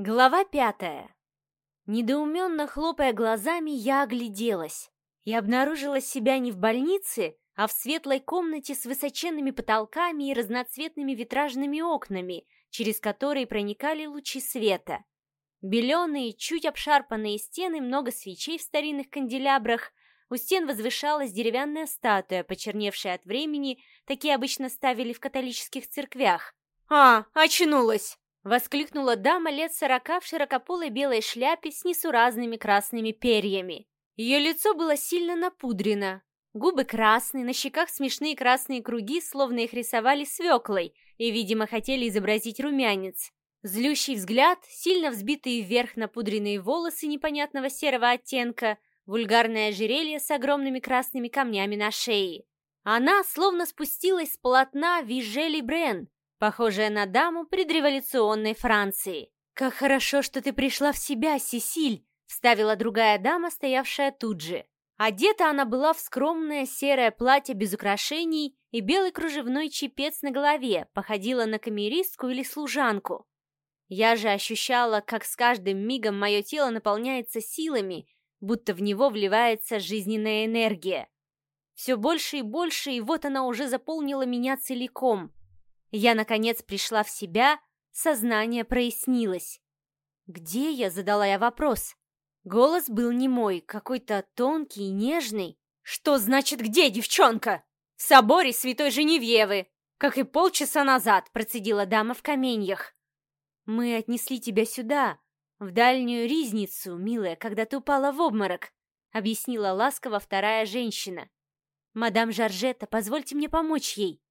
Глава пятая. Недоуменно хлопая глазами, я огляделась и обнаружила себя не в больнице, а в светлой комнате с высоченными потолками и разноцветными витражными окнами, через которые проникали лучи света. Беленые, чуть обшарпанные стены, много свечей в старинных канделябрах. У стен возвышалась деревянная статуя, почерневшая от времени, такие обычно ставили в католических церквях. «А, очнулась!» Воскликнула дама лет сорока в широкополой белой шляпе с несуразными красными перьями. Ее лицо было сильно напудрено. Губы красные, на щеках смешные красные круги, словно их рисовали свеклой, и, видимо, хотели изобразить румянец. Злющий взгляд, сильно взбитые вверх напудренные волосы непонятного серого оттенка, вульгарное ожерелье с огромными красными камнями на шее. Она словно спустилась с полотна Вижели Брен, похожая на даму предреволюционной Франции. «Как хорошо, что ты пришла в себя, Сесиль!» — вставила другая дама, стоявшая тут же. Одета она была в скромное серое платье без украшений и белый кружевной чепец на голове, походила на камеристку или служанку. Я же ощущала, как с каждым мигом мое тело наполняется силами, будто в него вливается жизненная энергия. Все больше и больше, и вот она уже заполнила меня целиком. Я, наконец, пришла в себя, сознание прояснилось. «Где я?» — задала я вопрос. Голос был не мой, какой-то тонкий, нежный. «Что значит где, девчонка?» «В соборе Святой Женевьевы, как и полчаса назад», — процедила дама в каменьях. «Мы отнесли тебя сюда, в дальнюю ризницу, милая, когда ты упала в обморок», — объяснила ласково вторая женщина. «Мадам Жоржетта, позвольте мне помочь ей».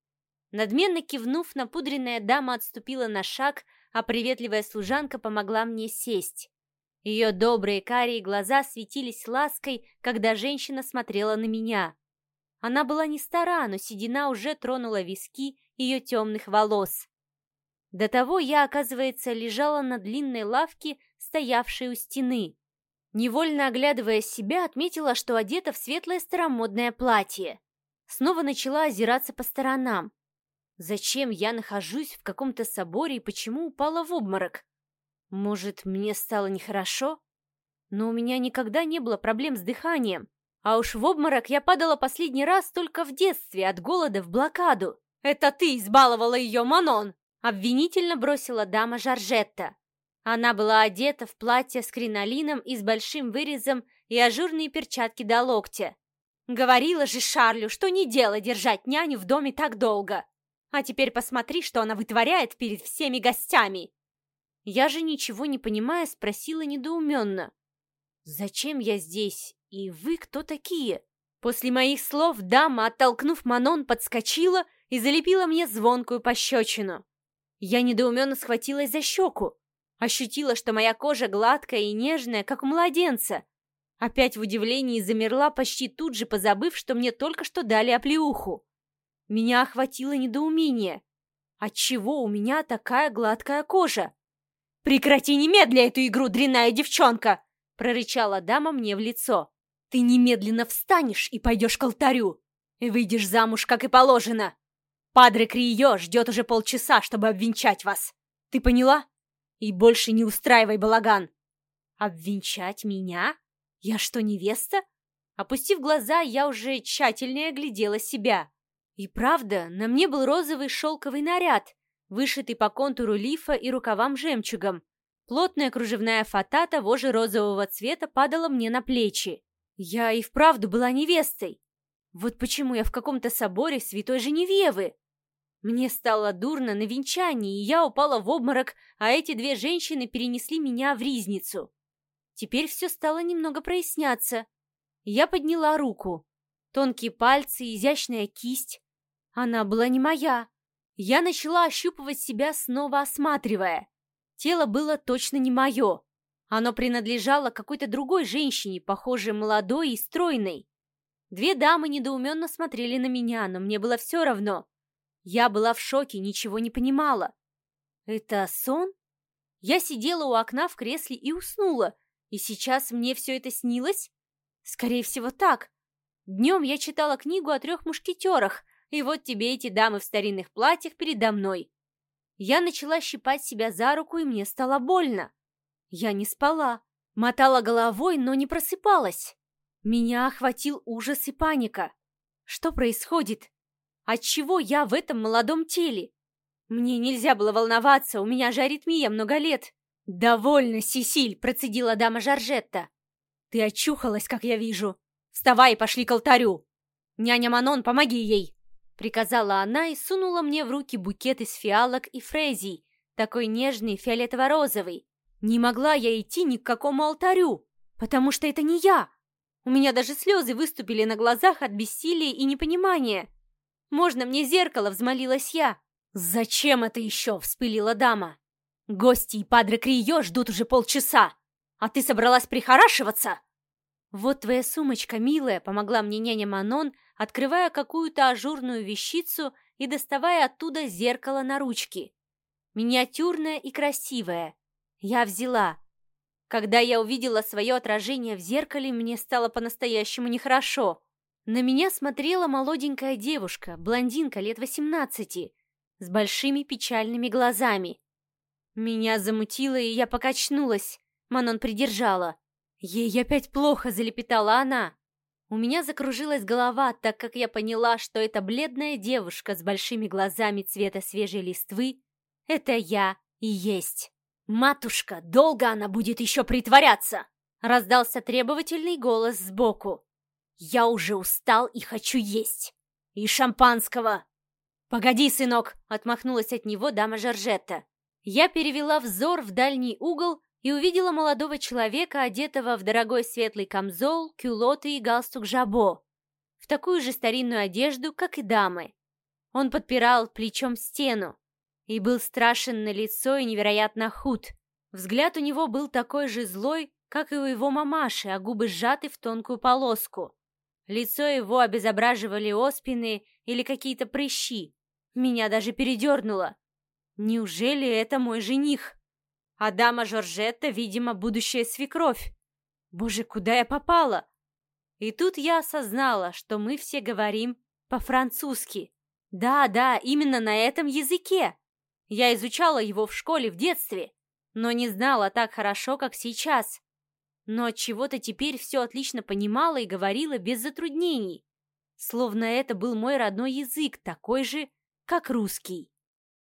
Надменно кивнув, напудренная дама отступила на шаг, а приветливая служанка помогла мне сесть. Ее добрые карие глаза светились лаской, когда женщина смотрела на меня. Она была не стара, но седина уже тронула виски ее темных волос. До того я, оказывается, лежала на длинной лавке, стоявшей у стены. Невольно оглядывая себя, отметила, что одета в светлое старомодное платье. Снова начала озираться по сторонам. Зачем я нахожусь в каком-то соборе и почему упала в обморок? Может, мне стало нехорошо? Но у меня никогда не было проблем с дыханием. А уж в обморок я падала последний раз только в детстве от голода в блокаду. «Это ты избаловала ее, Манон!» Обвинительно бросила дама Жоржетта. Она была одета в платье с кринолином и с большим вырезом и ажурные перчатки до локтя. «Говорила же Шарлю, что не дело держать няню в доме так долго!» А теперь посмотри, что она вытворяет перед всеми гостями!» Я же ничего не понимая спросила недоуменно. «Зачем я здесь? И вы кто такие?» После моих слов дама, оттолкнув Манон, подскочила и залепила мне звонкую пощечину. Я недоуменно схватилась за щеку. Ощутила, что моя кожа гладкая и нежная, как у младенца. Опять в удивлении замерла, почти тут же позабыв, что мне только что дали оплеуху. Меня охватило недоумение. Отчего у меня такая гладкая кожа? «Прекрати немедля эту игру, дрянная девчонка!» прорычала дама мне в лицо. «Ты немедленно встанешь и пойдешь к алтарю, и выйдешь замуж, как и положено. Падре Крио ждет уже полчаса, чтобы обвенчать вас. Ты поняла? И больше не устраивай балаган!» «Обвенчать меня? Я что, невеста?» Опустив глаза, я уже тщательнее глядела себя. И правда, на мне был розовый шелковый наряд, вышитый по контуру лифа и рукавам жемчугом. Плотная кружевная фата того же розового цвета падала мне на плечи. Я и вправду была невестой. Вот почему я в каком-то соборе святой Женевьевы. Мне стало дурно на венчании, и я упала в обморок, а эти две женщины перенесли меня в ризницу. Теперь все стало немного проясняться. Я подняла руку. Тонкие пальцы, изящная кисть. Она была не моя. Я начала ощупывать себя, снова осматривая. Тело было точно не мое. Оно принадлежало какой-то другой женщине, похожей молодой и стройной. Две дамы недоуменно смотрели на меня, но мне было все равно. Я была в шоке, ничего не понимала. Это сон? Я сидела у окна в кресле и уснула, и сейчас мне все это снилось? Скорее всего, так. Днем я читала книгу о трех мушкетерах, и вот тебе эти дамы в старинных платьях передо мной. Я начала щипать себя за руку, и мне стало больно. Я не спала, мотала головой, но не просыпалась. Меня охватил ужас и паника. Что происходит? Отчего я в этом молодом теле? Мне нельзя было волноваться, у меня же аритмия много лет. «Довольно, Сесиль!» — процедила дама Жоржетта. «Ты очухалась, как я вижу. Вставай пошли к алтарю. Няня Манон, помоги ей!» Приказала она и сунула мне в руки букет из фиалок и фрезий, такой нежный фиолетово-розовый. Не могла я идти ни к какому алтарю, потому что это не я. У меня даже слезы выступили на глазах от бессилия и непонимания. «Можно мне зеркало?» — взмолилась я. «Зачем это еще?» — вспылила дама. «Гости и падре Крио ждут уже полчаса, а ты собралась прихорашиваться?» «Вот твоя сумочка, милая», — помогла мне няня Манон, открывая какую-то ажурную вещицу и доставая оттуда зеркало на ручке. Миниатюрное и красивое. Я взяла. Когда я увидела свое отражение в зеркале, мне стало по-настоящему нехорошо. На меня смотрела молоденькая девушка, блондинка лет восемнадцати, с большими печальными глазами. Меня замутило, и я покачнулась. Манон придержала. «Ей опять плохо», — залепетала она. У меня закружилась голова, так как я поняла, что эта бледная девушка с большими глазами цвета свежей листвы — это я и есть. «Матушка, долго она будет еще притворяться?» — раздался требовательный голос сбоку. Я уже устал и хочу есть. И шампанского. Погоди, сынок, отмахнулась от него дама Жоржетта. Я перевела взор в дальний угол и увидела молодого человека, одетого в дорогой светлый камзол, кюлоты и галстук жабо, в такую же старинную одежду, как и дамы. Он подпирал плечом стену и был страшен на лицо и невероятно худ. Взгляд у него был такой же злой, как и у его мамаши, а губы сжаты в тонкую полоску. Лицо его обезображивали оспины или какие-то прыщи. Меня даже передернуло. Неужели это мой жених? А дама Жоржетта, видимо, будущая свекровь. Боже, куда я попала? И тут я осознала, что мы все говорим по-французски. Да, да, именно на этом языке. Я изучала его в школе в детстве, но не знала так хорошо, как сейчас но от чего-то теперь все отлично понимала и говорила без затруднений, словно это был мой родной язык, такой же, как русский.